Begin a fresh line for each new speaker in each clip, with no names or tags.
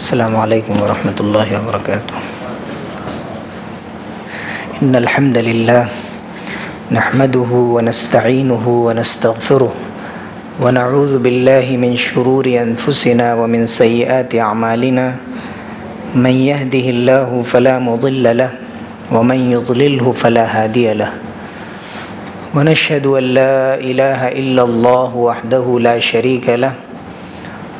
السلام عليكم ورحمة الله وبركاته إن الحمد لله نحمده ونستعينه ونستغفره ونعوذ بالله من شرور أنفسنا ومن سيئات أعمالنا من يهده الله فلا مضل له ومن يضلله فلا هادي له ونشهد أن لا إله إلا الله وحده لا شريك له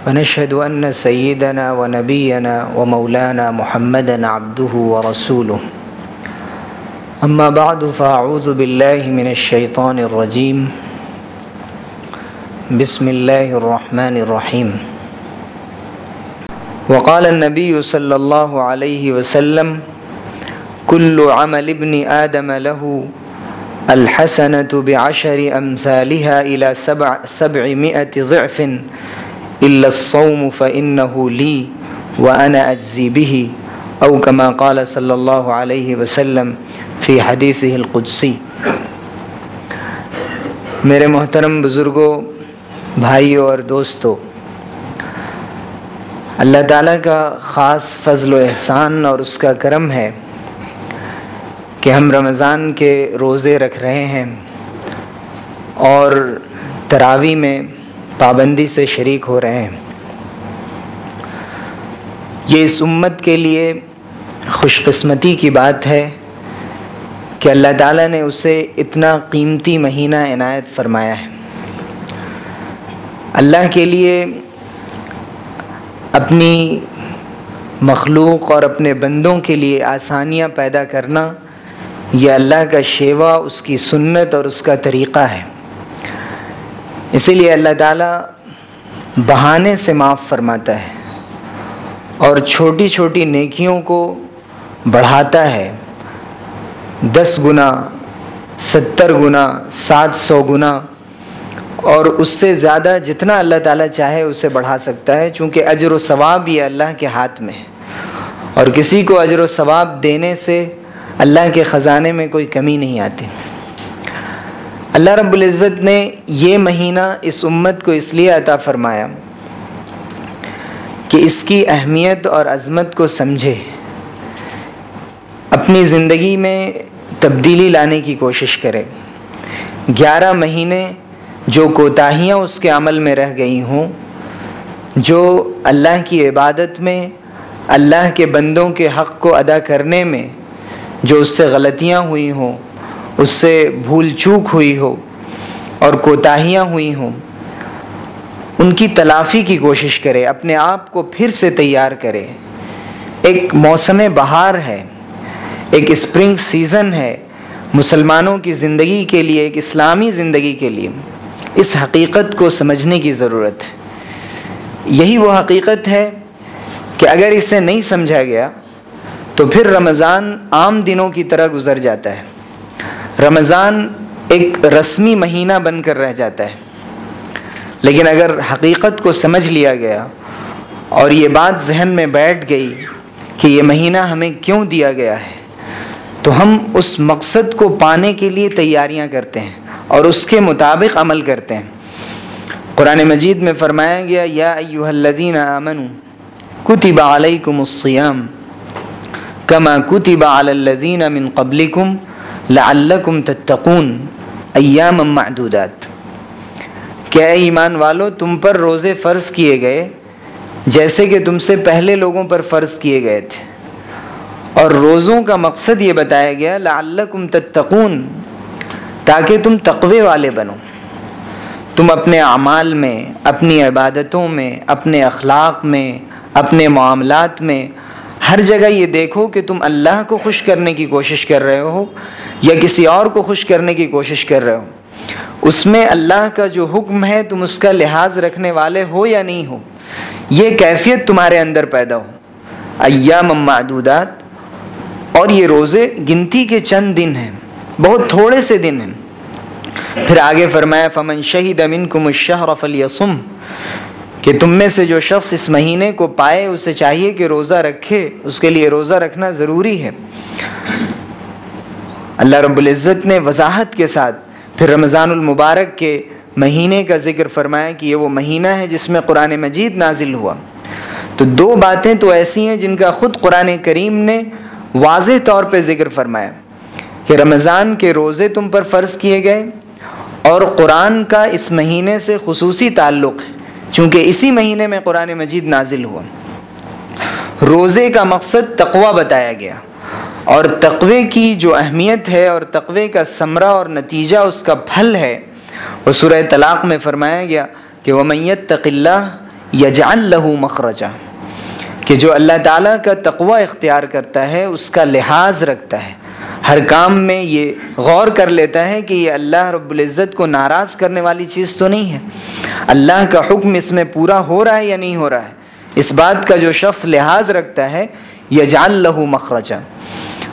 ونشهد أن سيدنا ونبينا ومولانا محمدا عبده ورسوله. أما بعد، فأعوذ بالله من الشيطان الرجيم. بسم الله الرحمن الرحيم. وقال النبي صلى الله عليه وسلم كل عمل ابن آدم له الحسنة بعشر أمثالها إلى سبع سبعمائة ضعف إلا الصوم فإنه لي وأنا أجزي به، أو كما قال صلى الله عليه وسلم في حديثه القدسي. میرے محترم بزرگوں بھائیوں اور دوستوں اللہ تعالیٰ کا خاص فضل و احسان اور اس کا کرم ہے کہ ہم رمضان کے روزے رکھ رہے ہیں اور تراوی میں پابندی سے شریک ہو رہے ہیں۔ یہ اس امت کے لیے خوش قسمتی کی بات ہے کہ اللہ تعالیٰ نے اسے اتنا قیمتی مہینہ عنایت فرمایا ہے۔ اللہ کے لیے اپنی مخلوق اور اپنے بندوں کے لیے آسانیاں پیدا کرنا یہ اللہ کا شیوا، اس کی سنت اور اس کا طریقہ ہے۔ اسی لیے اللہ تعالیٰ بہانے سے معاف فرماتا ہے اور چھوٹی چھوٹی نیکیوں کو بڑھاتا ہے۔ دس گنا، ستر گنا، سات سو گنا اور اس سے زیادہ جتنا اللہ تعالیٰ چاہے اسے بڑھا سکتا ہے، چونکہ اجر و ثواب یہ اللہ کے ہاتھ میں ہے۔ اور کسی کو اجر و ثواب دینے سے اللہ کے خزانے میں کوئی کمی نہیں آتی۔ اللہ رب العزت نے یہ مہینہ اس امت کو اس لیے عطا فرمایا کہ اس کی اہمیت اور عظمت کو سمجھے، اپنی زندگی میں تبدیلی لانے کی کوشش کرے۔ گیارہ مہینے جو کوتاہیاں اس کے عمل میں رہ گئی ہوں، جو اللہ کی عبادت میں، اللہ کے بندوں کے حق کو ادا کرنے میں جو اس سے غلطیاں ہوئی ہوں اس سے بھول چوک ہوئی ہو اور کوتاہیاں ہوئی ہوں ان کی تلافی کی کوشش کرے، اپنے آپ کو پھر سے تیار کرے۔ ایک موسم بہار ہے، ایک اسپرنگ سیزن ہے، مسلمانوں کی زندگی کے لیے، ایک اسلامی زندگی کے لیے۔ اس حقیقت کو سمجھنے کی ضرورت ہے۔ یہی وہ حقیقت ہے کہ اگر اسے نہیں سمجھا گیا، تو پھر رمضان عام دنوں کی طرح گزر جاتا ہے۔ رمضان ایک رسمی مہینہ بن کر رہ جاتا ہے۔ لیکن اگر حقیقت کو سمجھ لیا گیا اور یہ بات ذہن میں بیٹھ گئی کہ یہ مہینہ ہمیں کیوں دیا گیا ہے، تو ہم اس مقصد کو پانے کے لیے تیاریاں کرتے ہیں اور اس کے مطابق عمل کرتے ہیں۔ قرآن مجید میں فرمایا گیا، یا ایوہ الذین آمنوا، کتب علیکم الصیام کما کتب علی الذین من قبلکم لعلکم تتقون ایام معدودات۔ کیا اے ایمان والو، تم پر روزے فرض کیے گئے جیسے کہ تم سے پہلے لوگوں پر فرض کیے گئے تھے۔ اور روزوں کا مقصد یہ بتایا گیا، لعلکم تتقون، تاکہ تم تقوی والے بنو۔ تم اپنے اعمال میں، اپنی عبادتوں میں، اپنے اخلاق میں، اپنے معاملات میں ہر جگہ یہ دیکھو کہ تم اللہ کو خوش کرنے کی کوشش کر رہے ہو یا کسی اور کو خوش کرنے کی کوشش کر رہے ہو۔ اس میں اللہ کا جو حکم ہے، تم اس کا لحاظ رکھنے والے ہو یا نہیں ہو؟ یہ کیفیت تمہارے اندر پیدا ہو۔ ایام معدودات۔ اور یہ روزے گنتی کے چند دن ہیں۔ بہت تھوڑے سے دن ہیں۔ پھر آگے فرمایا، فمن شہید امن کو مشرف فلیسم کہ تم میں سے جو شخص اس مہینے کو پائے، اسے چاہیے کہ روزہ رکھے۔ اس کے لیے روزہ رکھنا ضروری ہے۔ اللہ رب العزت نے وضاحت کے ساتھ پھر رمضان المبارک کے مہینے کا ذکر فرمایا کہ یہ وہ مہینہ ہے جس میں قرآن مجید نازل ہوا۔ تو دو باتیں تو ایسی ہیں جن کا خود قرآن کریم نے واضح طور پہ ذکر فرمایا۔ کہ رمضان کے روزے تم پر فرض کیے گئے اور قرآن کا اس مہینے سے خصوصی تعلق ہے۔ چونکہ اسی مہینے میں قرآن مجید نازل ہوا۔ روزے کا مقصد تقوا بتایا گیا۔ اور تقوے کی جو اہمیت ہے اور تقوے کا ثمرہ اور نتیجہ اس کا پھل ہے، وہ سورہ طلاق میں فرمایا گیا کہ وہ میت تقلّہ یجعل لہو مخرجہ کہ جو اللہ تعالیٰ کا تقوی اختیار کرتا ہے، اس کا لحاظ رکھتا ہے۔ ہر کام میں یہ غور کر لیتا ہے کہ یہ اللہ رب العزت کو ناراض کرنے والی چیز تو نہیں ہے۔ اللہ کا حکم اس میں پورا ہو رہا ہے یا نہیں ہو رہا ہے؟ اس بات کا جو شخص لحاظ رکھتا ہے، یجعل لہو مخرجہ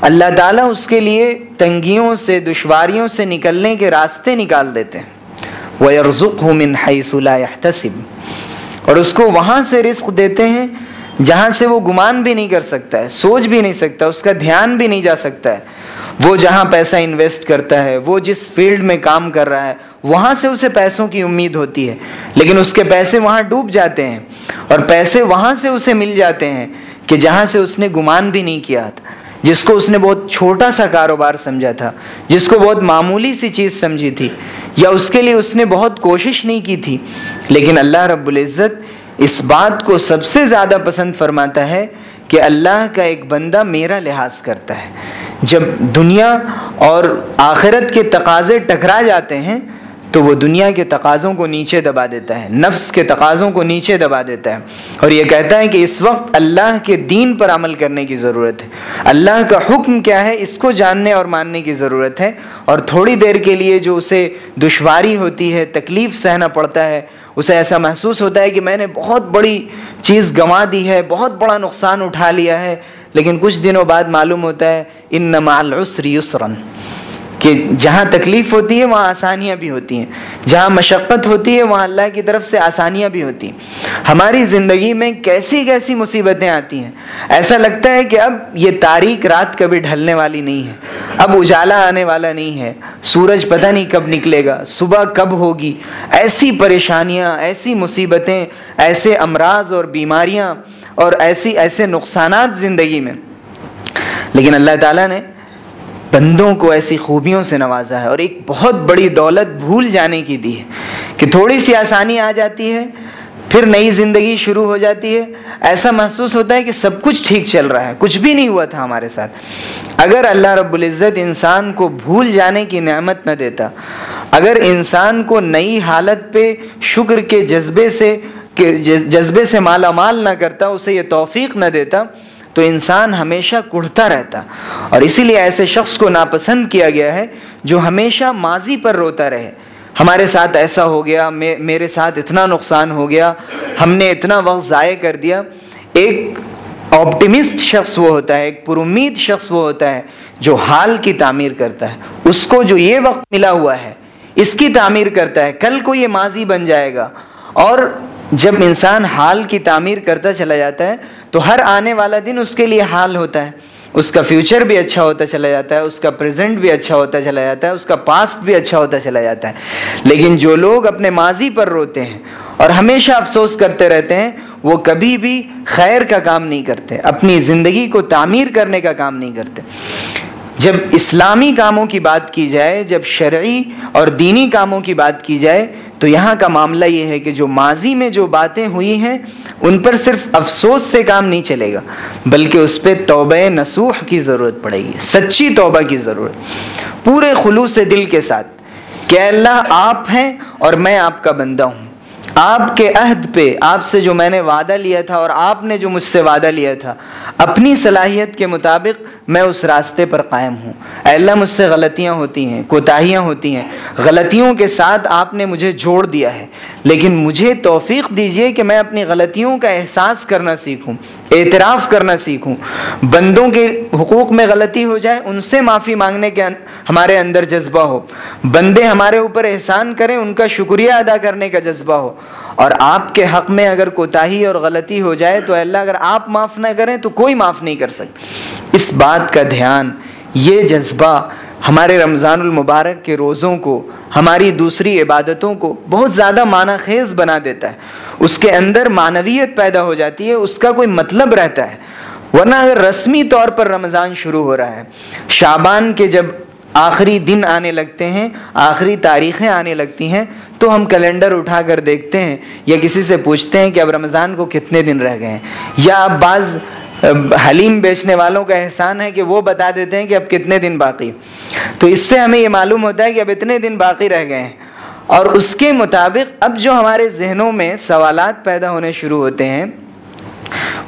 اللہ تعالیٰ اس کے لیے تنگیوں سے، دشواریوں سے نکلنے کے راستے نکال دیتے ہیں۔ وہ ارزک ہوں من حیث اور اس کو وہاں سے رزق دیتے ہیں جہاں سے وہ گمان بھی نہیں کر سکتا ہے، سوچ بھی نہیں سکتا، اس کا دھیان بھی نہیں جا سکتا ہے۔ وہ جہاں پیسہ انویسٹ کرتا ہے، وہ جس فیلڈ میں کام کر رہا ہے، وہاں سے اسے پیسوں کی امید ہوتی ہے۔ لیکن اس کے پیسے وہاں ڈوب جاتے ہیں اور پیسے وہاں سے اسے مل جاتے ہیں کہ جہاں سے اس نے گمان بھی نہیں کیا تھا۔ جس کو اس نے بہت چھوٹا سا کاروبار سمجھا تھا، جس کو بہت معمولی سی چیز سمجھی تھی، یا اس کے لیے اس نے بہت کوشش نہیں کی تھی۔ لیکن اللہ رب العزت اس بات کو سب سے زیادہ پسند فرماتا ہے کہ اللہ کا ایک بندہ میرا لحاظ کرتا ہے۔ جب دنیا اور آخرت کے تقاضے ٹکرا جاتے ہیں تو وہ دنیا کے تقاضوں کو نیچے دبا دیتا ہے، نفس کے تقاضوں کو نیچے دبا دیتا ہے۔ اور یہ کہتا ہے کہ اس وقت اللہ کے دین پر عمل کرنے کی ضرورت ہے۔ اللہ کا حکم کیا ہے؟ اس کو جاننے اور ماننے کی ضرورت ہے۔ اور تھوڑی دیر کے لیے جو اسے دشواری ہوتی ہے، تکلیف سہنا پڑتا ہے، اسے ایسا محسوس ہوتا ہے کہ میں نے بہت بڑی چیز گنوا دی ہے، بہت بڑا نقصان اٹھا لیا ہے۔ لیکن کچھ دنوں بعد معلوم ہوتا ہے ان نمال یسرن کہ جہاں تکلیف ہوتی ہے وہاں آسانیاں بھی ہوتی ہیں۔ جہاں مشقت ہوتی ہے وہاں اللہ کی طرف سے آسانیاں بھی ہوتی ہیں۔ ہماری زندگی میں کیسی کیسی مصیبتیں آتی ہیں۔ ایسا لگتا ہے کہ اب یہ تاریخ رات کبھی ڈھلنے والی نہیں ہے۔ اب اجالا آنے والا نہیں ہے۔ سورج پتہ نہیں کب نکلے گا۔ صبح کب ہوگی۔ ایسی پریشانیاں، ایسی مصیبتیں، ایسے امراض اور بیماریاں اور ایسی، ایسے نقصانات زندگی میں۔ لیکن اللہ تعالیٰ نے بندوں کو ایسی خوبیوں سے نوازا ہے اور ایک بہت بڑی دولت بھول جانے کی دی ہے کہ تھوڑی سی آسانی آ جاتی ہے، پھر نئی زندگی شروع ہو جاتی ہے۔ ایسا محسوس ہوتا ہے کہ سب کچھ ٹھیک چل رہا ہے، کچھ بھی نہیں ہوا تھا ہمارے ساتھ۔ اگر اللہ رب العزت انسان کو بھول جانے کی نعمت نہ دیتا، اگر انسان کو نئی حالت پہ شکر کے جذبے سے جذبے سے مالا مال نہ کرتا، اسے یہ توفیق نہ دیتا تو انسان ہمیشہ کڑھتا رہتا۔ اور اسی لیے ایسے شخص کو ناپسند کیا گیا ہے جو ہمیشہ ماضی پر روتا رہے۔ ہمارے ساتھ ایسا ہو گیا میرے ساتھ اتنا نقصان ہو گیا، ہم نے اتنا وقت ضائع کر دیا۔ ایک آپٹیمسٹ شخص وہ ہوتا ہے، ایک پر امید شخص وہ ہوتا ہے جو حال کی تعمیر کرتا ہے۔ اس کو جو یہ وقت ملا ہوا ہے، اس کی تعمیر کرتا ہے۔ کل کو یہ ماضی بن جائے گا۔ اور جب انسان حال کی تعمیر کرتا چلا جاتا ہے، تو ہر آنے والا دن اس کے لیے حال ہوتا ہے۔ اس کا فیوچر بھی اچھا ہوتا چلا جاتا ہے، اس کا پریزنٹ بھی اچھا ہوتا چلا جاتا ہے، اس کا پاسٹ بھی اچھا ہوتا چلا جاتا ہے۔ لیکن جو لوگ اپنے ماضی پر روتے ہیں اور ہمیشہ افسوس کرتے رہتے ہیں، وہ کبھی بھی خیر کا کام نہیں کرتے، اپنی زندگی کو تعمیر کرنے کا کام نہیں کرتے۔ جب اسلامی کاموں کی بات کی جائے، جب شرعی اور دینی کاموں کی بات کی جائے تو یہاں کا معاملہ یہ ہے کہ جو ماضی میں جو باتیں ہوئی ہیں، ان پر صرف افسوس سے کام نہیں چلے گا، بلکہ اس پہ توبہ نسوح کی ضرورت پڑے گی، سچی توبہ کی ضرورت۔ پورے خلوص دل کے ساتھ کہ اللہ، آپ ہیں اور میں آپ کا بندہ ہوں۔ آپ کے عہد پہ آپ سے جو میں نے وعدہ لیا تھا اور آپ نے جو مجھ سے وعدہ لیا تھا، اپنی صلاحیت کے مطابق میں اس راستے پر قائم ہوں۔ اے اللہ، مجھ سے غلطیاں ہوتی ہیں، کوتاہیاں ہوتی ہیں۔ غلطیوں کے ساتھ آپ نے مجھے جوڑ دیا ہے۔ لیکن مجھے توفیق دیجیے کہ میں اپنی غلطیوں کا احساس کرنا سیکھوں۔ اعتراف کرنا سیکھوں۔ بندوں کے حقوق میں غلطی ہو جائے، ان سے معافی مانگنے کے ہمارے اندر جذبہ ہو۔ بندے ہمارے اوپر احسان کریں، ان کا شکریہ ادا کرنے کا جذبہ ہو۔ اور آپ کے حق میں اگر کوتاہی اور غلطی ہو جائے تو اللہ، اگر آپ معاف نہ کریں تو کوئی معاف نہیں کر سکتا۔ اس بات کا دھیان، یہ جذبہ ہمارے رمضان المبارک کے روزوں کو، ہماری دوسری عبادتوں کو بہت زیادہ معنی خیز بنا دیتا ہے۔ اس کے اندر معنویت پیدا ہو جاتی ہے، اس کا کوئی مطلب رہتا ہے۔ ورنہ اگر رسمی طور پر رمضان شروع ہو رہا ہے شابان کے جب آخری دن آنے لگتے ہیں، آخری تاریخیں آنے لگتی ہیں، تو ہم کیلنڈر اٹھا کر دیکھتے ہیں یا کسی سے پوچھتے ہیں کہ اب رمضان کو کتنے دن رہ گئے ہیں۔ یا اب بعض حلیم بیچنے والوں کا احسان ہے کہ وہ بتا دیتے ہیں کہ اب کتنے دن باقی۔ تو اس سے ہمیں یہ معلوم ہوتا ہے کہ اب اتنے دن باقی رہ گئے ہیں۔ اور اس کے مطابق اب جو ہمارے ذہنوں میں سوالات پیدا ہونے شروع ہوتے ہیں،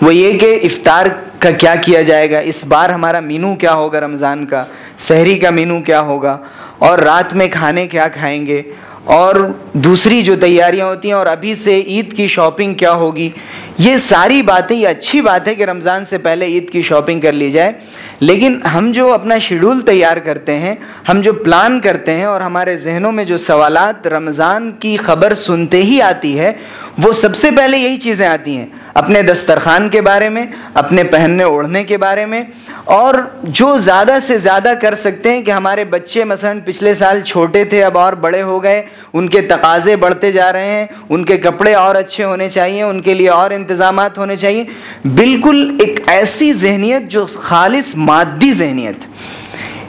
وہ یہ کہ افطار کا کیا کیا جائے گا، اس بار ہمارا مینو کیا ہوگا رمضان کا، سحری کا مینو کیا ہوگا، اور رات میں کھانے کیا کھائیں گے، اور دوسری جو تیاریاں ہوتی ہیں، اور ابھی سے عید کی شاپنگ کیا ہوگی یہ ساری باتیں، یہ اچھی بات ہے کہ رمضان سے پہلے عید کی شاپنگ کر لی جائے، لیکن ہم جو اپنا شیڈول تیار کرتے ہیں، ہم جو پلان کرتے ہیں اور ہمارے ذہنوں میں جو سوالات رمضان کی خبر سنتے ہی آتی ہے، وہ سب سے پہلے یہی چیزیں آتی ہیں۔ اپنے دسترخوان کے بارے میں، اپنے پہننے اوڑھنے کے بارے میں، اور جو زیادہ سے زیادہ کر سکتے ہیں کہ ہمارے بچے مثلا پچھلے سال چھوٹے تھے، اب اور بڑے ہو گئے، ان کے تقاضے بڑھتے جا رہے ہیں، ان کے کپڑے اور اچھے ہونے چاہیے، ان کے لیے اور انتظامات ہونے چاہیے۔ بالکل ایک ایسی ذہنیت جو خالص مادی ذہنیت۔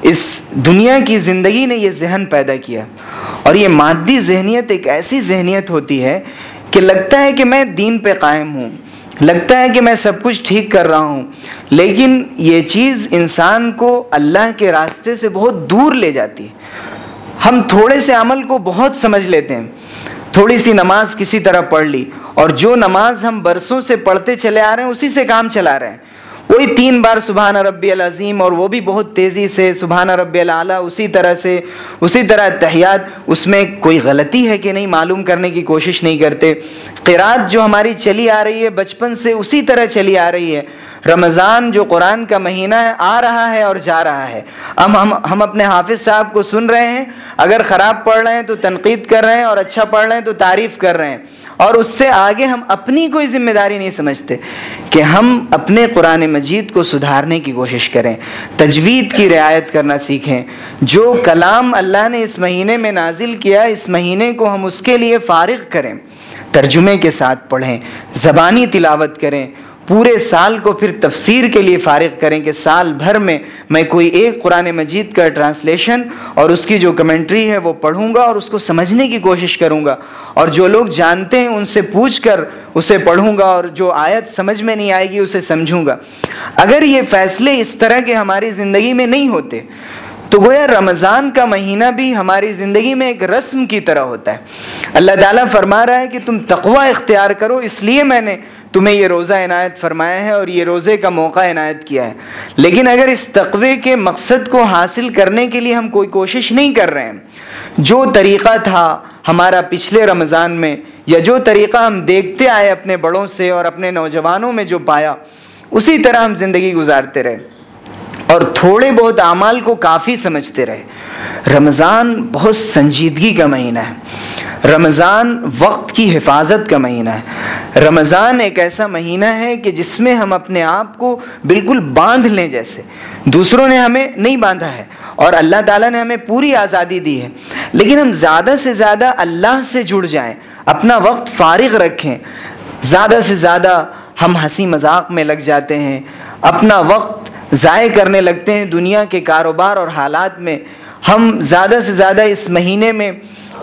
اس دنیا کی زندگی نے یہ ذہن پیدا کیا۔ اور یہ مادی ذہنیت ایک ایسی ذہنیت ہوتی ہے کہ لگتا ہے کہ میں دین پہ قائم ہوں۔ لگتا ہے کہ میں سب کچھ ٹھیک کر رہا ہوں۔ لیکن یہ چیز انسان کو اللہ کے راستے سے بہت دور لے جاتی ہے۔ ہم تھوڑے سے عمل کو بہت سمجھ لیتے ہیں۔ تھوڑی سی نماز کسی طرح پڑھ لی اور جو نماز ہم برسوں سے پڑھتے چلے آ رہے ہیں، اسی سے کام چلا رہے ہیں۔ وہی تین بار سبحان ربی العظیم اور وہ بھی بہت تیزی سے سبحان ربی العلیٰ اسی طرح سے، اسی طرح تحیات۔ اس میں کوئی غلطی ہے کہ نہیں؟ معلوم کرنے کی کوشش نہیں کرتے۔ قرات جو ہماری چلی آ رہی ہے، بچپن سے اسی طرح چلی آ رہی ہے۔ رمضان جو قرآن کا مہینہ ہے، آ رہا ہے اور جا رہا ہے۔ ہم ہم ہم اپنے حافظ صاحب کو سن رہے ہیں۔ اگر خراب پڑھ رہے ہیں تو تنقید کر رہے ہیں، اور اچھا پڑھ رہے ہیں تو تعریف کر رہے ہیں۔ اور اس سے آگے ہم اپنی کوئی ذمہ داری نہیں سمجھتے کہ ہم اپنے قرآن مجید کو سدھارنے کی کوشش کریں، تجوید کی رعایت کرنا سیکھیں۔ جو کلام اللہ نے اس مہینے میں نازل کیا، اس مہینے کو ہم اس کے لیے فارغ کریں۔ ترجمے کے ساتھ پڑھیں، زبانی تلاوت کریں۔ پورے سال کو پھر تفسیر کے لیے فارغ کریں کہ سال بھر میں میں کوئی ایک قرآن مجید کا ٹرانسلیشن اور اس کی جو کمنٹری ہے وہ پڑھوں گا اور اس کو سمجھنے کی کوشش کروں گا اور جو لوگ جانتے ہیں ان سے پوچھ کر اسے پڑھوں گا اور جو آیت سمجھ میں نہیں آئے گی اسے سمجھوں گا۔ اگر یہ فیصلے اس طرح کے ہماری زندگی میں نہیں ہوتے، تو گویا رمضان کا مہینہ بھی ہماری زندگی میں ایک رسم کی طرح ہوتا ہے۔ اللہ تعالیٰ فرما رہا ہے کہ تم تقوی اختیار کرو، اس لیے میں نے تمہیں یہ روزہ عنایت فرمایا ہے اور یہ روزے کا موقع عنایت کیا ہے۔ لیکن اگر اس تقوی کے مقصد کو حاصل کرنے کے لیے ہم کوئی کوشش نہیں کر رہے ہیں، جو طریقہ تھا ہمارا پچھلے رمضان میں، یا جو طریقہ ہم دیکھتے آئے اپنے بڑوں سے اور اپنے نوجوانوں میں جو پایا، اسی طرح ہم زندگی گزارتے رہے۔ اور تھوڑے بہت اعمال کو کافی سمجھتے رہے۔ رمضان بہت سنجیدگی کا مہینہ ہے۔ رمضان وقت کی حفاظت کا مہینہ ہے۔ رمضان ایک ایسا مہینہ ہے کہ جس میں ہم اپنے آپ کو بالکل باندھ لیں جیسے۔ دوسروں نے ہمیں نہیں باندھا ہے اور اللہ تعالیٰ نے ہمیں پوری آزادی دی ہے۔ لیکن ہم زیادہ سے زیادہ اللہ سے جڑ جائیں، اپنا وقت فارغ رکھیں۔ زیادہ سے زیادہ ہم ہنسی مذاق میں لگ جاتے ہیں۔ اپنا وقت ضائع کرنے لگتے ہیں دنیا کے کاروبار اور حالات میں۔ ہم زیادہ سے زیادہ اس مہینے میں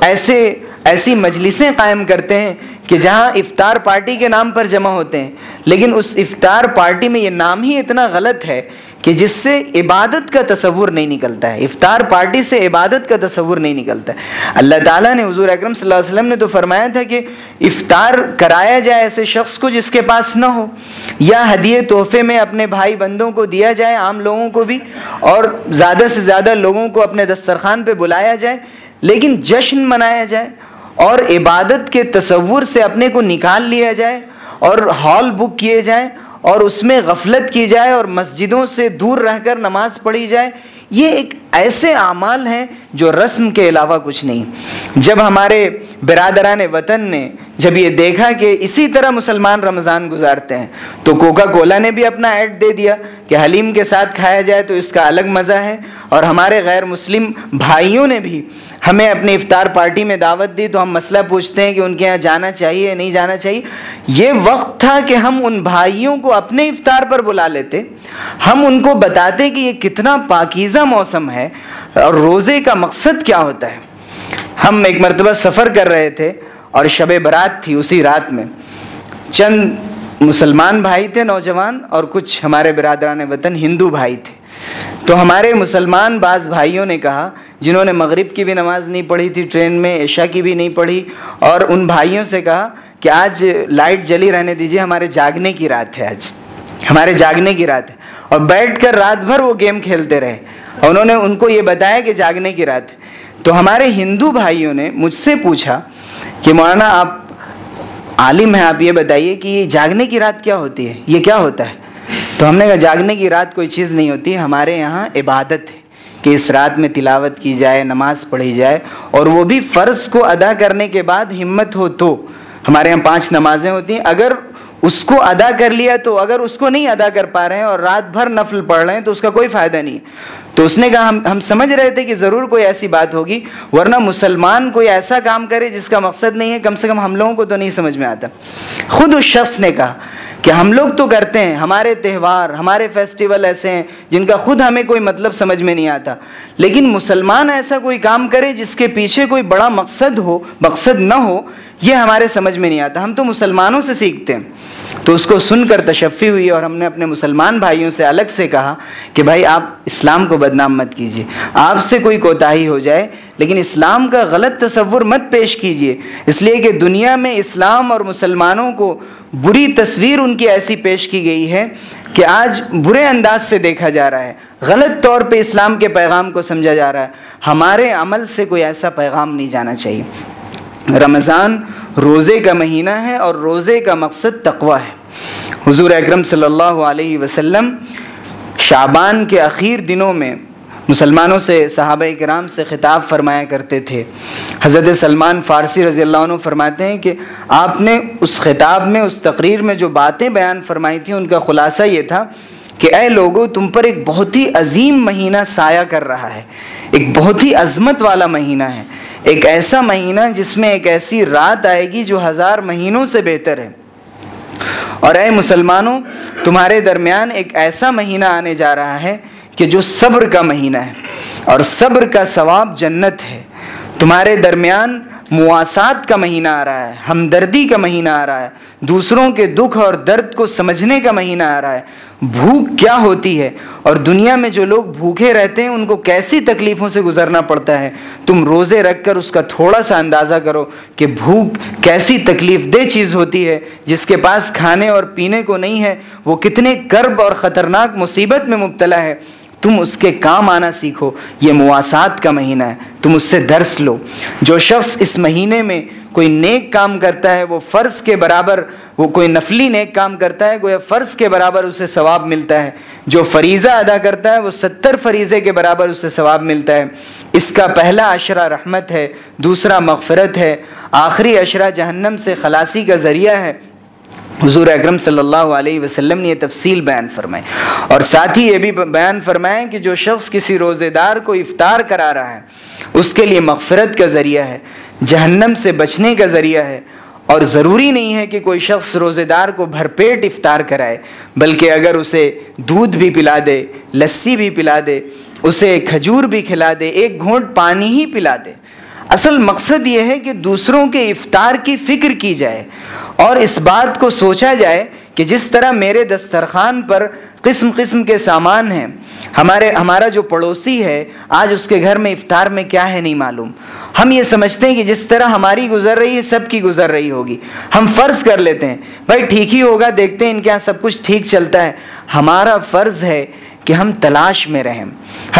ایسے، ایسی مجلسیں قائم کرتے ہیں کہ جہاں افطار پارٹی کے نام پر جمع ہوتے ہیں۔ لیکن اس افطار پارٹی میں یہ نام ہی اتنا غلط ہے کہ جس سے عبادت کا تصور نہیں نکلتا ہے، افطار پارٹی سے عبادت کا تصور نہیں نکلتا ہے۔ اللہ تعالیٰ نے حضور اکرم صلی اللہ علیہ وسلم نے تو فرمایا تھا کہ افطار کرایا جائے ایسے شخص کو جس کے پاس نہ ہو، یا ہدیے تحفے میں اپنے بھائی بندوں کو دیا جائے، عام لوگوں کو بھی، اور زیادہ سے زیادہ لوگوں کو اپنے دسترخوان پہ بلایا جائے، لیکن جشن منایا جائے، اور عبادت کے تصور سے اپنے کو نکال لیا جائے، اور ہال بک کیے جائیں اور اس میں غفلت کی جائے اور مسجدوں سے دور رہ کر نماز پڑھی جائے، یہ ایک ایسے اعمال ہیں جو رسم کے علاوہ کچھ نہیں۔ جب ہمارے برادران وطن نے جب یہ دیکھا کہ اسی طرح مسلمان رمضان گزارتے ہیں، تو کوکا کولا نے بھی اپنا ایڈ دے دیا کہ حلیم کے ساتھ کھایا جائے تو اس کا الگ مزہ ہے۔ اور ہمارے غیر مسلم بھائیوں نے بھی ہمیں اپنی افطار پارٹی میں دعوت دی، تو ہم مسئلہ پوچھتے ہیں کہ ان کے یہاں جانا چاہیے نہیں جانا چاہیے۔ یہ وقت تھا کہ ہم ان بھائیوں کو اپنے افطار پر بلا لیتے۔ ہم ان کو بتاتے کہ یہ کتنا پاکیزہ موسم ہے اور روزے کا مقصد کیا ہوتا ہے۔ ہم ایک مرتبہ سفر کر رہے تھے۔ اور شب برات تھی اسی رات میں۔ چند مسلمان بھائی تھے نوجوان اور کچھ ہمارے برادران وطن ہندو بھائی تھے۔ تو ہمارے مسلمان بعض بھائیوں نے کہا، جنہوں نے مغرب کی بھی نماز نہیں پڑھی تھی، ٹرین میں عشاء کی بھی نہیں پڑھی، اور ان بھائیوں سے کہا کہ آج لائٹ جلی رہنے دیجیے ہمارے جاگنے کی رات ہے آج۔ ہمارے جاگنے کی رات ہے۔ اور بیٹھ کر رات بھر وہ گیم کھیلتے رہے۔ اور انہوں نے ان کو یہ بتایا کہ جاگنے کی رات ہے۔ تو ہمارے ہندو بھائیوں نے مجھ سے پوچھا کہ مولانا آپ عالم ہیں، آپ یہ بتائیے کہ یہ جاگنے کی رات کیا ہوتی ہے؟ یہ کیا ہوتا ہے؟ تو ہم نے کہا، جاگنے کی رات کوئی چیز نہیں ہوتی، ہمارے یہاں عبادت ہے کہ اس رات میں تلاوت کی جائے، نماز پڑھی جائے، اور وہ بھی فرض کو ادا کرنے کے بعد ہمت ہو تو ہمارے یہاں پانچ نمازیں ہوتی ہیں۔ اگر اس کو ادا کر لیا تو اگر اس کو نہیں ادا کر پا رہے ہیں اور رات بھر نفل پڑھ رہے ہیں تو اس کا کوئی فائدہ نہیں تو اس نے کہا، ہم ہم سمجھ رہے تھے کہ ضرور کوئی ایسی بات ہوگی، ورنہ مسلمان کوئی ایسا کام کرے جس کا مقصد نہیں ہے، کم سے کم ہم لوگوں کو تو نہیں سمجھ میں آتا۔ خود اس شخص نے کہا کہ ہم لوگ تو کرتے ہیں، ہمارے تہوار، ہمارے فیسٹیول ایسے ہیں جن کا خود ہمیں کوئی مطلب سمجھ میں نہیں آتا۔ لیکن مسلمان ایسا کوئی کام کرے جس کے پیچھے کوئی بڑا مقصد ہو، مقصد نہ ہو، یہ ہمارے سمجھ میں نہیں آتا۔ ہم تو مسلمانوں سے سیکھتے ہیں۔ تو اس کو سن کر تشفی ہوئی اور ہم نے اپنے مسلمان بھائیوں سے الگ سے کہا کہ بھائی آپ اسلام کو بدنام مت کیجیے آپ سے کوئی کوتاہی ہو جائے، لیکن اسلام کا غلط تصور مت پیش کیجیے اس لیے کہ دنیا میں اسلام اور مسلمانوں کو بری تصویر ان کی ایسی پیش کی گئی ہے کہ آج برے انداز سے دیکھا جا رہا ہے۔ غلط طور پہ اسلام کے پیغام کو سمجھا جا رہا ہے۔ ہمارے عمل سے کوئی ایسا پیغام نہیں جانا چاہیے۔ رمضان روزے کا مہینہ ہے اور روزے کا مقصد تقوی ہے۔ حضور اکرم صلی اللہ علیہ وسلم شعبان کے اخیر دنوں میں مسلمانوں سے، صحابہ کرام سے خطاب فرمایا کرتے تھے۔ حضرت سلمان فارسی رضی اللہ عنہ فرماتے ہیں کہ آپ نے اس خطاب میں، اس تقریر میں جو باتیں بیان فرمائی تھیں، ان کا خلاصہ یہ تھا کہ اے لوگوں تم پر ایک بہت ہی عظیم مہینہ سایہ کر رہا ہے۔ ایک بہت ہی عظمت والا مہینہ ہے۔ ایک ایسا مہینہ جس میں ایک ایسی رات آئے گی جو ہزار مہینوں سے بہتر ہے۔ اور اے مسلمانوں، تمہارے درمیان ایک ایسا مہینہ آنے جا رہا ہے کہ جو صبر کا مہینہ ہے۔ اور صبر کا ثواب جنت ہے۔ تمہارے درمیان مواسات کا مہینہ آ رہا ہے، ہمدردی کا مہینہ آ رہا ہے، دوسروں کے دکھ اور درد کو سمجھنے کا مہینہ آ رہا ہے۔ بھوک کیا ہوتی ہے؟ اور دنیا میں جو لوگ بھوکے رہتے ہیں، ان کو کیسی تکلیفوں سے گزرنا پڑتا ہے؟ تم روزے رکھ کر اس کا تھوڑا سا اندازہ کرو کہ بھوک کیسی تکلیف دہ چیز ہوتی ہے، جس کے پاس کھانے اور پینے کو نہیں ہے، وہ کتنے کرب اور خطرناک مصیبت میں مبتلا ہے۔ تم اس کے کام آنا سیکھو، یہ مواسات کا مہینہ ہے، تم اس سے درس لو۔ جو شخص اس مہینے میں کوئی نیک کام کرتا ہے، وہ فرض کے برابر، وہ کوئی نفلی نیک کام کرتا ہے، گویا فرض کے برابر اسے ثواب ملتا ہے۔ جو فریضہ ادا کرتا ہے، وہ ستر فریضے کے برابر اسے ثواب ملتا ہے۔ اس کا پہلا عشرہ رحمت ہے، دوسرا مغفرت ہے۔ آخری عشرہ جہنم سے خلاصی کا ذریعہ ہے۔ حضور اکرم صلی اللہ علیہ وسلم نے یہ تفصیل بیان فرمائی۔ اور ساتھ ہی یہ بھی بیان فرمائیں کہ جو شخص کسی روزے دار کو افطار کرا رہا ہے، اس کے لیے مغفرت کا ذریعہ ہے، جہنم سے بچنے کا ذریعہ ہے۔ اور ضروری نہیں ہے کہ کوئی شخص روزے دار کو بھر پیٹ افطار کرائے، بلکہ اگر اسے دودھ بھی پلا دے، لسی بھی پلا دے، اسے کھجور بھی کھلا دے، ایک گھونٹ پانی ہی پلا دے۔ اصل مقصد یہ ہے کہ دوسروں کے افطار کی فکر کی جائے اور اس بات کو سوچا جائے کہ جس طرح میرے دسترخوان پر قسم قسم کے سامان ہیں، ہمارے، ہمارا جو پڑوسی ہے، آج اس کے گھر میں افطار میں کیا ہے نہیں معلوم۔ ہم یہ سمجھتے ہیں کہ جس طرح ہماری گزر رہی ہے، سب کی گزر رہی ہوگی۔ ہم فرض کر لیتے ہیں، بھائی ٹھیک ہی ہوگا، دیکھتے ہیں ان کے یہاں سب کچھ ٹھیک چلتا ہے۔ ہمارا فرض ہے کہ ہم تلاش میں رہیں،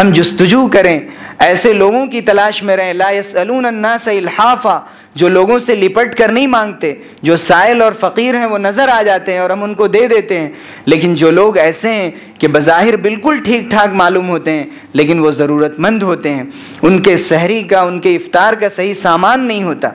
ہم جستجو کریں، ایسے لوگوں کی تلاش میں رہیں۔ لا يسألون الناس الحافا جو لوگوں سے لپٹ کر نہیں مانگتے، جو سائل اور فقیر ہیں، وہ نظر آ جاتے ہیں اور ہم ان کو دے دیتے ہیں۔ لیکن جو لوگ ایسے ہیں کہ بظاہر بالکل ٹھیک ٹھاک معلوم ہوتے ہیں، لیکن وہ ضرورت مند ہوتے ہیں۔ ان کے سحری کا، ان کے افطار کا صحیح سامان نہیں ہوتا۔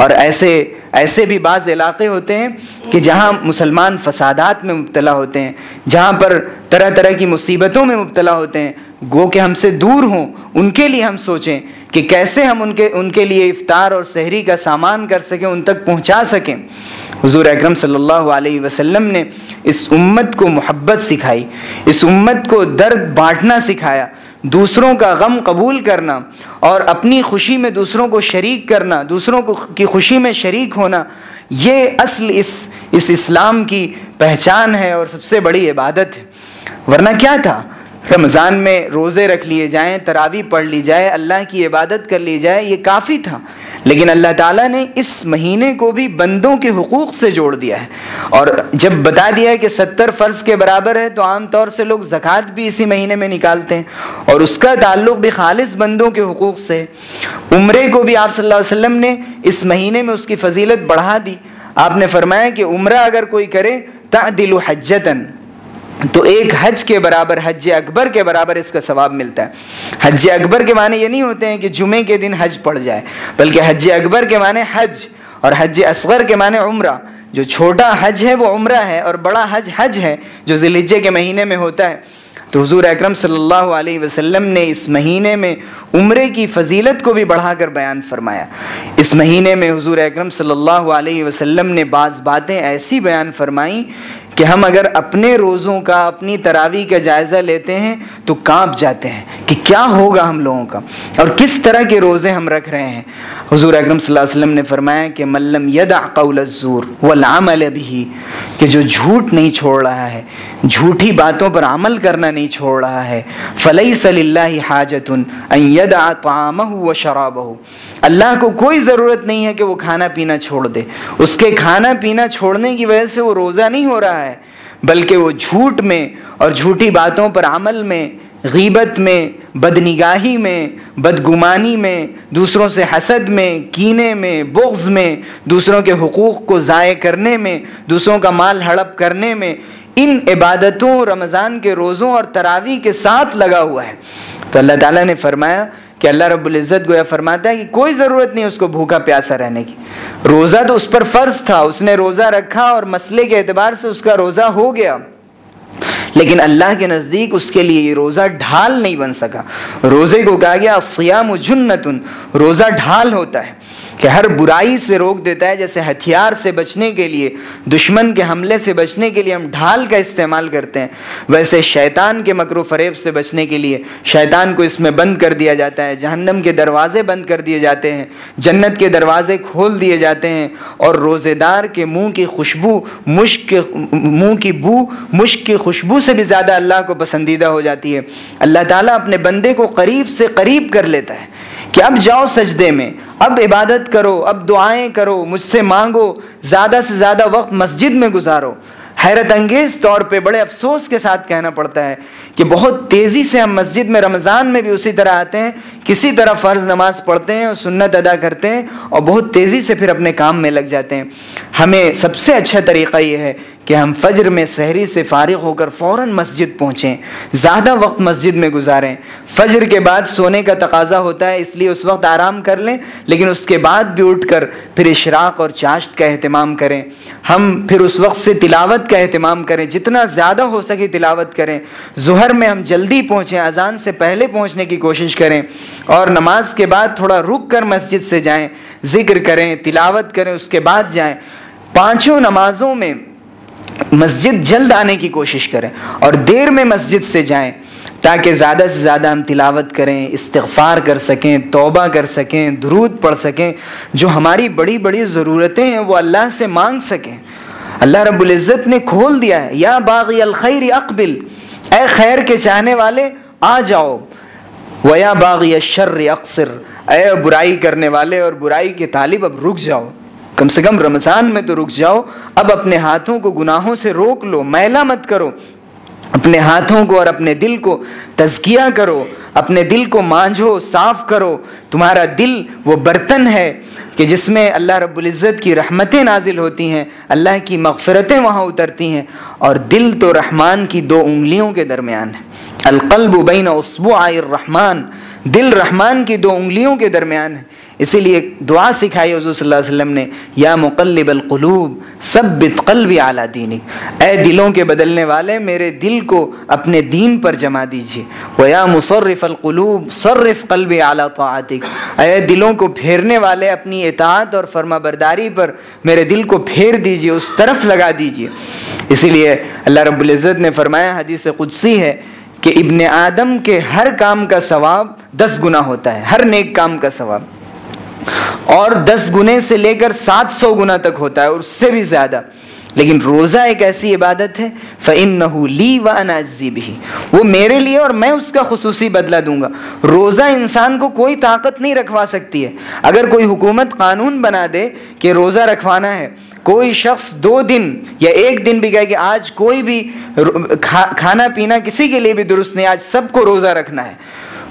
اور ایسے ایسے بھی بعض علاقے ہوتے ہیں کہ جہاں مسلمان فسادات میں مبتلا ہوتے ہیں، جہاں پر طرح طرح کی مصیبتوں میں مبتلا ہوتے ہیں۔ گو کہ ہم سے دور ہوں، ان کے لیے ہم سوچیں کہ کیسے ہم ان کے ان کے لیے افطار اور سحری کا سامان کر سکیں، ان تک پہنچا سکیں۔ حضور اکرم صلی اللہ علیہ وسلم نے اس امت کو محبت سکھائی، اس امت کو درد بانٹنا سکھایا۔ دوسروں کا غم قبول کرنا اور اپنی خوشی میں دوسروں کو شریک کرنا، دوسروں کو کی خوشی میں شریک ہونا، یہ اصل اس اس اسلام کی پہچان ہے اور سب سے بڑی عبادت ہے۔ ورنہ کیا تھا؟ رمضان میں روزے رکھ لیے جائیں تراوی پڑھ لی جائے، اللہ کی عبادت کر لی جائے، یہ کافی تھا۔ لیکن اللہ تعالیٰ نے اس مہینے کو بھی بندوں کے حقوق سے جوڑ دیا ہے۔ اور جب بتا دیا ہے کہ ستر فرض کے برابر ہے، تو عام طور سے لوگ زکوٰۃ بھی اسی مہینے میں نکالتے ہیں۔ اور اس کا تعلق بھی خالص بندوں کے حقوق سے۔ عمرے کو بھی آپ صلی اللہ علیہ وسلم نے اس مہینے میں اس کی فضیلت بڑھا دی۔ آپ نے فرمایا کہ عمرہ اگر کوئی کرے تعدل حجتن تو ایک حج کے برابر، حج اکبر کے برابر اس کا ثواب ملتا ہے۔ حج اکبر کے معنی یہ نہیں ہوتے ہیں کہ جمعے کے دن حج پڑ جائے، بلکہ حج اکبر کے معنی حج اور حج اصغر کے معنی عمرہ۔ جو چھوٹا حج ہے وہ عمرہ ہے اور بڑا حج حج ہے جو ذیلجے کے مہینے میں ہوتا ہے۔ تو حضور اکرم صلی اللہ علیہ وسلم نے اس مہینے میں عمرے کی فضیلت کو بھی بڑھا کر بیان فرمایا۔ اس مہینے میں حضور اکرم صلی اللہ علیہ وسلم نے بعض باتیں ایسی بیان فرمائیں کہ ہم اگر اپنے روزوں کا، اپنی تراوی کا جائزہ لیتے ہیں تو کانپ جاتے ہیں کہ کیا ہوگا ہم لوگوں کا اور کس طرح کے روزے ہم رکھ رہے ہیں۔ حضور اکرم صلی اللہ علیہ وسلم نے فرمایا کہ ملم ید قول الزور والعمل بھی کہ جو جھوٹ نہیں چھوڑ رہا ہے جھوٹی باتوں پر عمل کرنا نہیں چھوڑ رہا ہے۔ فلئی صلی اللہ حاجت ید طعامہ و شرابہ اللہ کو کوئی ضرورت نہیں ہے کہ وہ کھانا پینا چھوڑ دے۔ اس کے کھانا پینا چھوڑنے کی وجہ سے وہ روزہ نہیں ہو رہا ہے، بلکہ وہ جھوٹ میں اور جھوٹی باتوں پر عمل میں، غیبت میں، بدنگاہی میں، بدگمانی میں، دوسروں سے حسد میں، کینے میں، بغض میں، دوسروں کے حقوق کو ضائع کرنے میں، دوسروں کا مال ہڑپ کرنے میں ان عبادتوں رمضان کے روزوں اور تراوی کے ساتھ لگا ہوا ہے۔ تو اللہ تعالیٰ نے فرمایا کہ اللہ رب العزت گویا فرماتا ہے کہ کوئی ضرورت نہیں اس کو بھوکا پیاسا رہنے کی۔ روزہ تو اس پر فرض تھا، اس نے روزہ رکھا اور مسئلے کے اعتبار سے اس کا روزہ ہو گیا۔ لیکن اللہ کے نزدیک اس کے لیے یہ روزہ ڈھال نہیں بن سکا۔ روزے کو کہا گیا سیام جنتن، روزہ ڈھال ہوتا ہے۔ کہ ہر برائی سے روک دیتا ہے، جیسے ہتھیار سے بچنے کے لیے، دشمن کے حملے سے بچنے کے لیے ہم ڈھال کا استعمال کرتے ہیں۔ ویسے شیطان کے مکر و فریب سے بچنے کے لیے شیطان کو اس میں بند کر دیا جاتا ہے، جہنم کے دروازے بند کر دیے جاتے ہیں، جنت کے دروازے کھول دیے جاتے ہیں اور روزے دار کے منہ کی خوشبو مشک منہ کی بو مشک کی خوشبو سے بھی زیادہ اللہ کو پسندیدہ ہو جاتی ہے۔ اللہ تعالیٰ اپنے بندے کو قریب سے قریب کر لیتا ہے۔ کہ اب جاؤ سجدے میں، اب عبادت کرو، اب دعائیں کرو، مجھ سے مانگو، زیادہ سے زیادہ وقت مسجد میں گزارو۔ حیرت انگیز طور پہ بڑے افسوس کے ساتھ کہنا پڑتا ہے کہ بہت تیزی سے ہم مسجد میں رمضان میں بھی اسی طرح آتے ہیں، کسی طرح فرض نماز پڑھتے ہیں اور سنت ادا کرتے ہیں اور بہت تیزی سے پھر اپنے کام میں لگ جاتے ہیں۔ ہمیں سب سے اچھا طریقہ یہ ہے کہ ہم فجر میں سحری سے فارغ ہو کر فوراً مسجد پہنچیں، زیادہ وقت مسجد میں گزاریں۔ فجر کے بعد سونے کا تقاضا ہوتا ہے، اس لیے اس وقت آرام کر لیں، لیکن اس کے بعد بھی اٹھ کر پھر اشراق اور چاشت کا اہتمام کریں۔ ہم پھر اس وقت سے تلاوت کا اہتمام کریں، جتنا زیادہ ہو سکے تلاوت کریں۔ ظہر گھر میں ہم جلدی پہنچیں، اذان سے پہلے پہنچنے کی کوشش کریں اور نماز کے بعد تھوڑا رک کر مسجد سے جائیں، ذکر کریں، تلاوت کریں، اس کے بعد جائیں۔ پانچوں نمازوں میں مسجد جلد آنے کی کوشش کریں اور دیر میں مسجد سے جائیں تاکہ زیادہ سے زیادہ ہم تلاوت کریں، استغفار کر سکیں، توبہ کر سکیں، درود پڑھ سکیں۔ جو ہماری بڑی بڑی ضرورتیں ہیں، وہ اللہ سے مانگ سکیں۔ اللہ رب العزت نے کھول دیا ہے، یا باغی الخیر اقبل اے خیر کے چاہنے والے، آ جاؤ۔ ویا باغی شر اکثر اے برائی کرنے والے اور برائی کے طالب، اب رک جاؤ۔ کم سے کم رمضان میں تو رک جاؤ۔ اب اپنے ہاتھوں کو گناہوں سے روک لو۔ میلا مت کرو۔ اپنے ہاتھوں کو اور اپنے دل کو تزکیہ کرو، اپنے دل کو مانجھو، صاف کرو۔ تمہارا دل وہ برتن ہے کہ جس میں اللہ رب العزت کی رحمتیں نازل ہوتی ہیں، اللہ کی مغفرتیں وہاں اترتی ہیں۔ اور دل تو رحمان کی دو انگلیوں کے درمیان ہے۔ القلب بین الرحمان دل رحمان کی دو انگلیوں کے درمیان ہے۔ اسی لیے دعا سکھائی حضور صلی اللہ علیہ وسلم نے، یا مقلب القلوب سب بت قلب اعلیٰ دینی اے دلوں کے بدلنے والے، میرے دل کو اپنے دین پر جما دیجیے۔ وہ یا مصرف القلوب، صرف قلب اعلیٰ طاعتک۔ اے دلوں کو پھیرنے والے، اپنی اطاعت اور فرما برداری پر میرے دل کو پھیر دیجیے، اس طرف لگا دیجیے۔ اسی لیے اللہ رب العزت نے فرمایا، حدیث قدسی ہے کہ ابن آدم کے ہر کام کا ثواب دس گنا ہوتا ہے، ہر نیک کام کا ثواب۔ اور دس گنے سے لے کر سات سو گنا تک ہوتا ہے اور اس سے بھی زیادہ۔ لیکن روزہ ایک ایسی عبادت ہے فعن نہ لی و اناجی بھی وہ میرے لیے اور میں اس کا خصوصی بدلہ دوں گا۔ روزہ انسان کو کوئی طاقت نہیں رکھوا سکتی ہے۔ اگر کوئی حکومت قانون بنا دے کہ روزہ رکھوانا ہے، کوئی شخص دو دن یا ایک دن بھی کہے کہ آج کوئی بھی کھانا پینا کسی کے لیے بھی درست نہیں، آج سب کو روزہ رکھنا ہے۔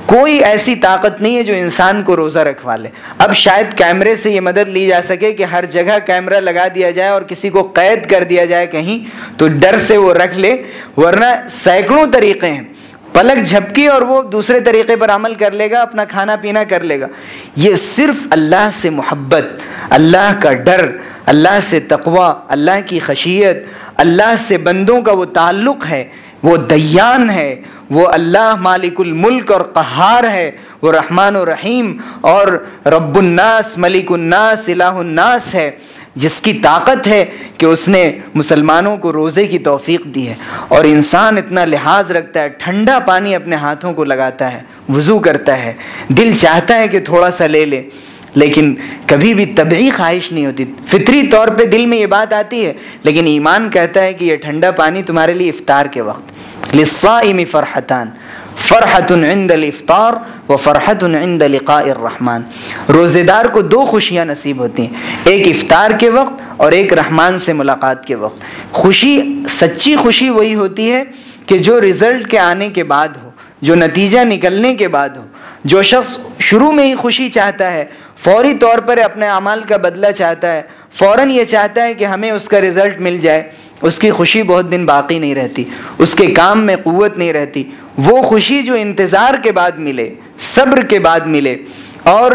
کوئی ایسی طاقت نہیں ہے جو انسان کو روزہ رکھوا لے۔ اب شاید کیمرے سے یہ مدد لی جا سکے کہ ہر جگہ کیمرہ لگا دیا جائے اور کسی کو قید کر دیا جائے کہیں تو ڈر سے وہ رکھ لے۔ ورنہ سینکڑوں طریقے ہیں۔ پلک جھپکی اور وہ دوسرے طریقے پر عمل کر لے گا، اپنا کھانا پینا کر لے گا۔ یہ صرف اللہ سے محبت، اللہ کا ڈر، اللہ سے تقوا اللہ کی خشیت، اللہ سے بندوں کا وہ تعلق ہے، وہ دیان ہے۔ وہ اللہ مالک الملک اور قہار ہے، وہ رحمان و رحیم اور رب الناس، ملک الناس، الہ الناس ہے۔ جس کی طاقت ہے کہ اس نے مسلمانوں کو روزے کی توفیق دی ہے۔ اور انسان اتنا لحاظ رکھتا ہے، ٹھنڈا پانی اپنے ہاتھوں کو لگاتا ہے، وضو کرتا ہے۔ دل چاہتا ہے کہ تھوڑا سا لے لے، لیکن کبھی بھی طبعی خواہش نہیں ہوتی۔ فطری طور پہ دل میں یہ بات آتی ہے، لیکن ایمان کہتا ہے کہ یہ ٹھنڈا پانی تمہارے لیے افطار کے وقت۔ لصائم فرحتان فرحت عند الافطار و فرحت عند لقاء الرحمن. روزے دار کو دو خوشیاں نصیب ہوتی ہیں، ایک افطار کے وقت اور ایک رحمان سے ملاقات کے وقت. خوشی، سچی خوشی وہی ہوتی ہے کہ جو رزلٹ کے آنے کے بعد ہو، جو نتیجہ نکلنے کے بعد ہو. جو شخص شروع میں ہی خوشی چاہتا ہے فوری طور پر اپنے اعمال کا بدلہ چاہتا ہے، فوراً یہ چاہتا ہے کہ ہمیں اس کا رزلٹ مل جائے۔ اس کی خوشی بہت دن باقی نہیں رہتی، اس کے کام میں قوت نہیں رہتی۔ وہ خوشی جو انتظار کے بعد ملے، صبر کے بعد ملے اور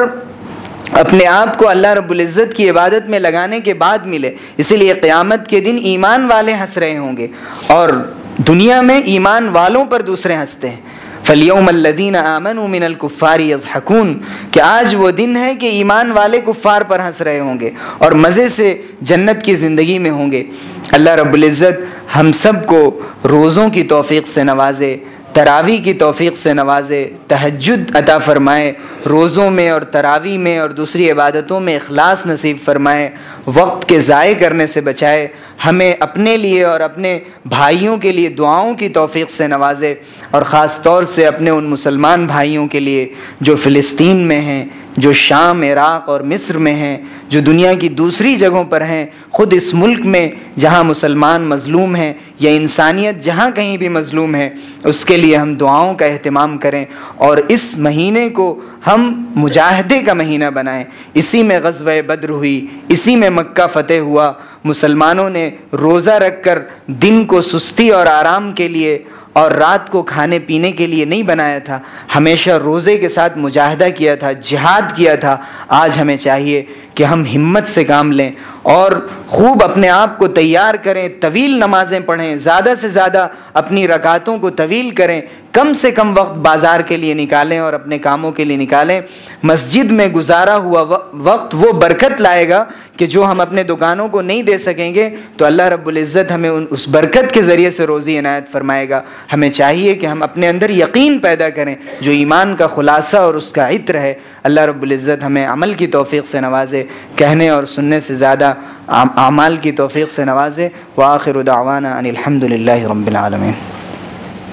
اپنے آپ کو اللہ رب العزت کی عبادت میں لگانے کے بعد ملے۔ اسی لیے قیامت کے دن ایمان والے ہنس رہے ہوں گے اور دنیا میں ایمان والوں پر دوسرے ہنستے ہیں۔ فلیوم الدین امن من الکفار یضحکون کہ آج وہ دن ہے کہ ایمان والے کفار پر ہنس رہے ہوں گے اور مزے سے جنت کی زندگی میں ہوں گے۔ اللہ رب العزت ہم سب کو روزوں کی توفیق سے نوازے۔ تراوی کی توفیق سے نوازے تہجد عطا فرمائے، روزوں میں اور تراوی میں اور دوسری عبادتوں میں اخلاص نصیب فرمائے، وقت کے ضائع کرنے سے بچائے، ہمیں اپنے لیے اور اپنے بھائیوں کے لیے دعاؤں کی توفیق سے نوازے، اور خاص طور سے اپنے ان مسلمان بھائیوں کے لیے جو فلسطین میں ہیں۔ جو شام، عراق اور مصر میں ہیں، جو دنیا کی دوسری جگہوں پر ہیں، خود اس ملک میں جہاں مسلمان مظلوم ہیں یا انسانیت جہاں کہیں بھی مظلوم ہے، اس کے لیے ہم دعاؤں کا اہتمام کریں اور اس مہینے کو ہم مجاہدے کا مہینہ بنائیں۔ اسی میں غزوہ بدر ہوئی، اسی میں مکہ فتح ہوا۔ مسلمانوں نے روزہ رکھ کر دن کو سستی اور آرام کے لیے اور رات کو کھانے پینے کے لیے نہیں بنایا تھا، ہمیشہ روزے کے ساتھ مجاہدہ کیا تھا، جہاد کیا تھا۔ آج ہمیں چاہیے کہ ہم ہمت سے کام لیں اور خوب اپنے آپ کو تیار کریں، طویل نمازیں پڑھیں، زیادہ سے زیادہ اپنی رکعتوں کو طویل کریں۔ کم سے کم وقت بازار کے لیے نکالیں اور اپنے کاموں کے لیے نکالیں۔ مسجد میں گزارا ہوا وقت وہ برکت لائے گا کہ جو ہم اپنے دکانوں کو نہیں دے سکیں گے، تو اللہ رب العزت ہمیں اس برکت کے ذریعے سے روزی عنایت فرمائے گا۔ ہمیں چاہیے کہ ہم اپنے اندر یقین پیدا کریں جو ایمان کا خلاصہ اور اس کا عطر ہے۔ اللہ رب العزت ہمیں عمل کی توفیق سے نوازے، کہنے اور سننے سے زیادہ اعمال کی توفیق سے نوازے۔ وآخر دعوانا ان الحمد للہ رب العالمین۔